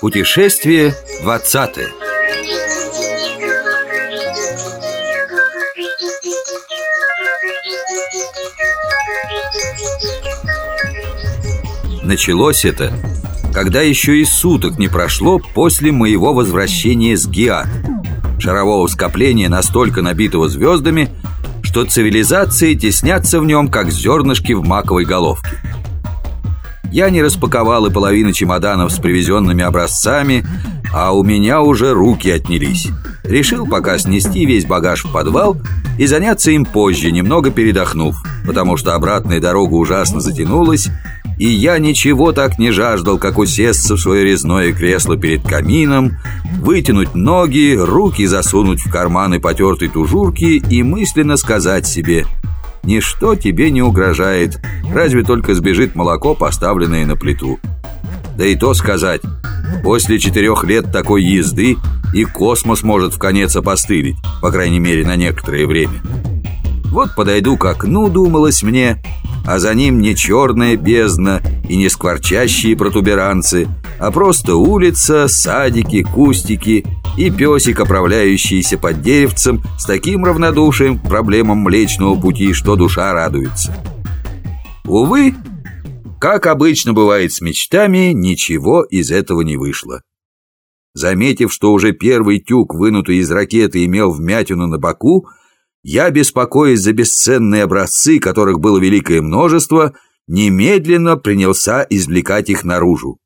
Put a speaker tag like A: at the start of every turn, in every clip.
A: Путешествие двадцатое. Началось это, когда еще и суток не прошло после моего возвращения с Гиат. Шарового скопления настолько набитого звездами, что цивилизации теснятся в нем, как зернышки в маковой головке я не распаковал и половины чемоданов с привезенными образцами, а у меня уже руки отнялись. Решил пока снести весь багаж в подвал и заняться им позже, немного передохнув, потому что обратная дорога ужасно затянулась, и я ничего так не жаждал, как усесться в свое резное кресло перед камином, вытянуть ноги, руки засунуть в карманы потертой тужурки и мысленно сказать себе Ничто тебе не угрожает, разве только сбежит молоко, поставленное на плиту. Да и то сказать, после четырех лет такой езды и космос может в конец опостылить, по крайней мере на некоторое время. Вот подойду к окну, думалось мне, а за ним не черная бездна и не скворчащие протуберанцы, а просто улица, садики, кустики и песик, оправляющийся под деревцем с таким равнодушием к проблемам Млечного Пути, что душа радуется. Увы, как обычно бывает с мечтами, ничего из этого не вышло. Заметив, что уже первый тюк, вынутый из ракеты, имел вмятину на боку, я, беспокоясь за бесценные образцы, которых было великое множество, немедленно принялся извлекать их наружу.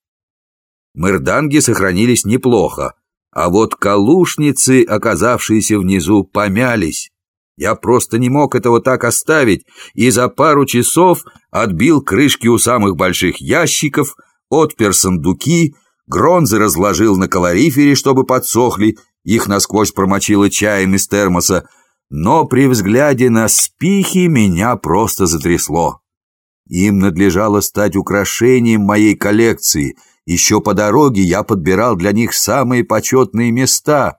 A: Мырданги сохранились неплохо, а вот калушницы, оказавшиеся внизу, помялись. Я просто не мог этого так оставить, и за пару часов отбил крышки у самых больших ящиков, отпер сундуки, гронзы разложил на калорифере, чтобы подсохли, их насквозь промочило чаем из термоса, но при взгляде на спихи меня просто затрясло. Им надлежало стать украшением моей коллекции — еще по дороге я подбирал для них самые почетные места.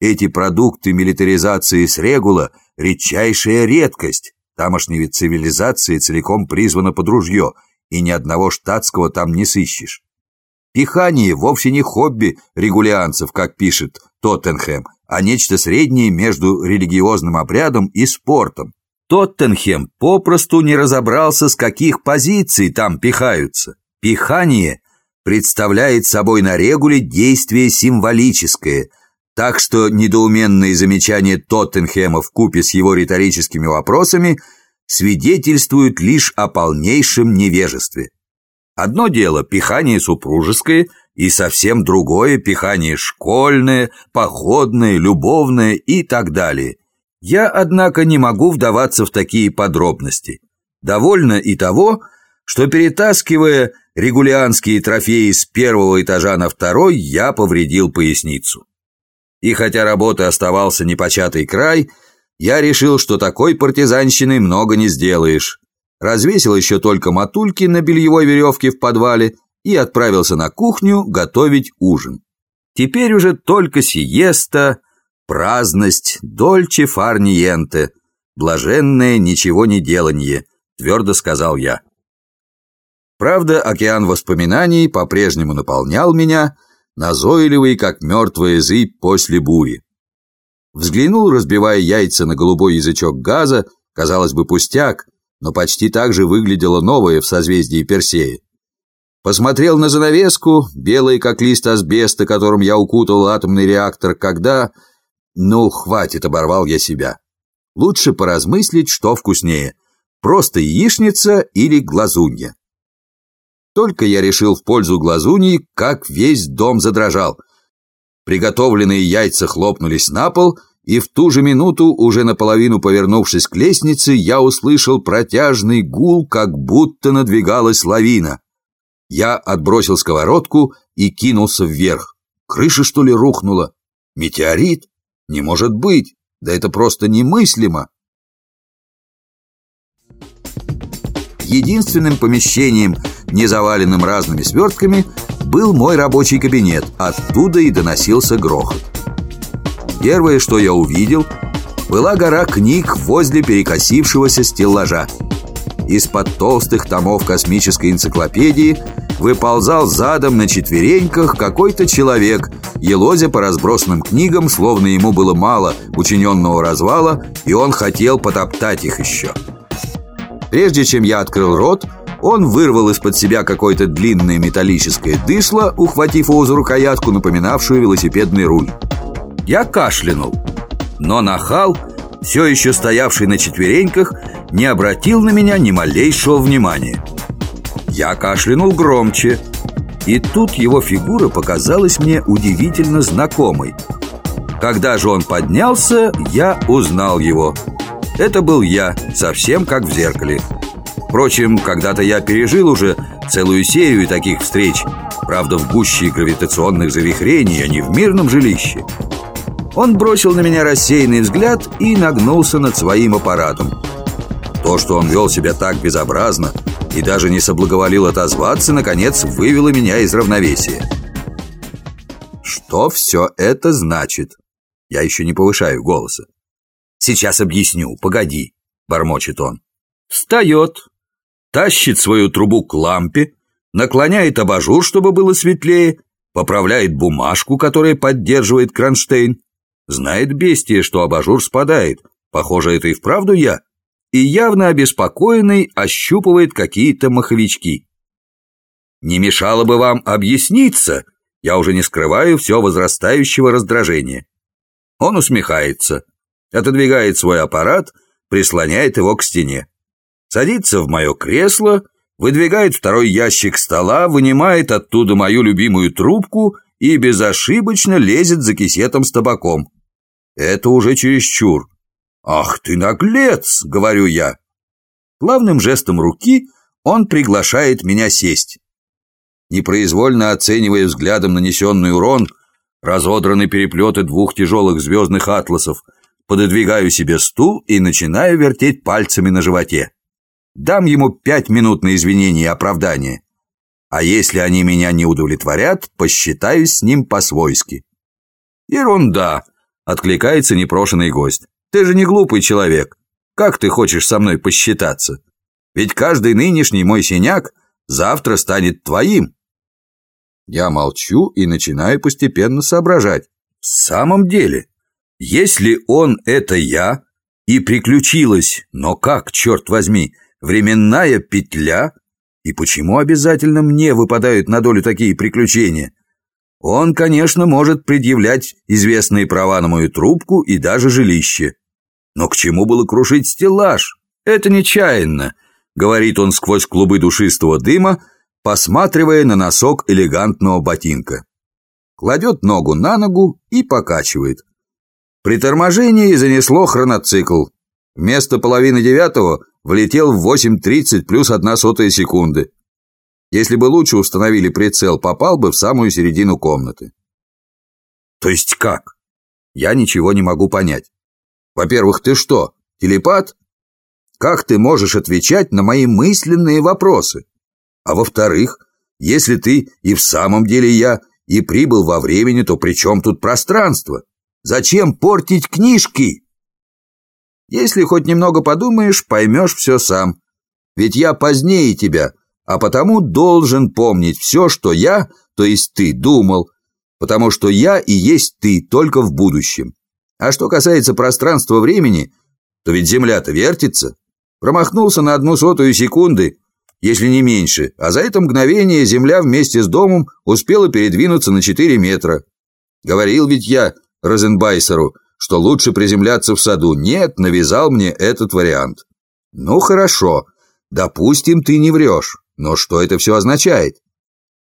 A: Эти продукты милитаризации с регула — редчайшая редкость. Тамошней цивилизации целиком призвана под ружье, и ни одного штатского там не сыщешь. Пихание вовсе не хобби регулианцев, как пишет Тоттенхэм, а нечто среднее между религиозным обрядом и спортом. Тоттенхэм попросту не разобрался, с каких позиций там пихаются. Пихание представляет собой на регуле действие символическое, так что недоуменные замечания Тоттенхэма в купе с его риторическими вопросами свидетельствуют лишь о полнейшем невежестве. Одно дело пихание супружеское и совсем другое пихание школьное, походное, любовное и так далее. Я, однако, не могу вдаваться в такие подробности. Довольно и того, что перетаскивая регулианские трофеи с первого этажа на второй, я повредил поясницу. И хотя работы оставался непочатый край, я решил, что такой партизанщины много не сделаешь. Развесил еще только матульки на бельевой веревке в подвале и отправился на кухню готовить ужин. Теперь уже только сиеста, праздность, дольче фарниенте, блаженное ничего не деланье, твердо сказал я. Правда, океан воспоминаний по-прежнему наполнял меня, назойливый, как мертвая зыбь после бури. Взглянул, разбивая яйца на голубой язычок газа, казалось бы, пустяк, но почти так же выглядело новое в созвездии Персея. Посмотрел на занавеску, белый как лист асбеста, которым я укутал атомный реактор, когда... Ну, хватит, оборвал я себя. Лучше поразмыслить, что вкуснее. Просто яичница или глазунья. Только я решил в пользу глазуньи, как весь дом задрожал. Приготовленные яйца хлопнулись на пол, и в ту же минуту, уже наполовину повернувшись к лестнице, я услышал протяжный гул, как будто надвигалась лавина. Я отбросил сковородку и кинулся вверх. Крыша, что ли, рухнула? Метеорит? Не может быть! Да это просто немыслимо! Единственным помещением, не заваленным разными свертками, был мой рабочий кабинет. Оттуда и доносился грохот. Первое, что я увидел, была гора книг возле перекосившегося стеллажа. Из-под толстых томов космической энциклопедии выползал задом на четвереньках какой-то человек, елозя по разбросанным книгам, словно ему было мало учиненного развала, и он хотел потоптать их еще. Прежде чем я открыл рот, он вырвал из-под себя какое-то длинное металлическое дышло, ухватив его за рукоятку, напоминавшую велосипедный руль. Я кашлянул, но нахал, все еще стоявший на четвереньках, не обратил на меня ни малейшего внимания. Я кашлянул громче, и тут его фигура показалась мне удивительно знакомой. Когда же он поднялся, я узнал его. Это был я, совсем как в зеркале. Впрочем, когда-то я пережил уже целую серию таких встреч Правда, в гуще гравитационных завихрений, а не в мирном жилище Он бросил на меня рассеянный взгляд и нагнулся над своим аппаратом То, что он вел себя так безобразно и даже не соблаговолил отозваться, наконец вывело меня из равновесия Что все это значит? Я еще не повышаю голоса «Сейчас объясню, погоди», — бормочет он Встает, тащит свою трубу к лампе, наклоняет абажур, чтобы было светлее, поправляет бумажку, которая поддерживает кронштейн. Знает бестия, что абажур спадает. Похоже, это и вправду я. И явно обеспокоенный ощупывает какие-то маховички. Не мешало бы вам объясниться, я уже не скрываю все возрастающего раздражения. Он усмехается, отодвигает свой аппарат, прислоняет его к стене садится в мое кресло, выдвигает второй ящик стола, вынимает оттуда мою любимую трубку и безошибочно лезет за кисетом с табаком. Это уже чересчур. «Ах ты наглец!» — говорю я. Главным жестом руки он приглашает меня сесть. Непроизвольно оценивая взглядом нанесенный урон, разодранный переплеты двух тяжелых звездных атласов, пододвигаю себе стул и начинаю вертеть пальцами на животе. Дам ему пять минут на извинение и оправдание. А если они меня не удовлетворят, посчитаюсь с ним по-свойски. Ерунда, откликается непрошенный гость. Ты же не глупый человек. Как ты хочешь со мной посчитаться? Ведь каждый нынешний мой синяк завтра станет твоим. Я молчу и начинаю постепенно соображать. В самом деле, если он это я, и приключилось, но как, черт возьми, временная петля? И почему обязательно мне выпадают на долю такие приключения? Он, конечно, может предъявлять известные права на мою трубку и даже жилище. Но к чему было крушить стеллаж? Это нечаянно, говорит он сквозь клубы душистого дыма, посматривая на носок элегантного ботинка. Кладет ногу на ногу и покачивает. При торможении занесло хроноцикл. Вместо половины девятого влетел в 8.30 плюс одна сотая секунды. Если бы лучше установили прицел, попал бы в самую середину комнаты. То есть как? Я ничего не могу понять. Во-первых, ты что, телепат? Как ты можешь отвечать на мои мысленные вопросы? А во-вторых, если ты и в самом деле я, и прибыл во времени, то при чем тут пространство? Зачем портить книжки? Если хоть немного подумаешь, поймешь все сам. Ведь я позднее тебя, а потому должен помнить все, что я, то есть ты, думал, потому что я и есть ты только в будущем. А что касается пространства-времени, то ведь Земля-то вертится. Промахнулся на одну сотую секунды, если не меньше, а за это мгновение Земля вместе с домом успела передвинуться на 4 метра. Говорил ведь я Розенбайсеру, что лучше приземляться в саду. Нет, навязал мне этот вариант. Ну, хорошо. Допустим, ты не врешь. Но что это все означает?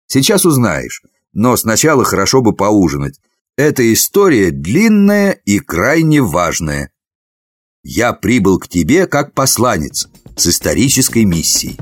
A: Сейчас узнаешь. Но сначала хорошо бы поужинать. Эта история длинная и крайне важная. Я прибыл к тебе как посланец с исторической миссией.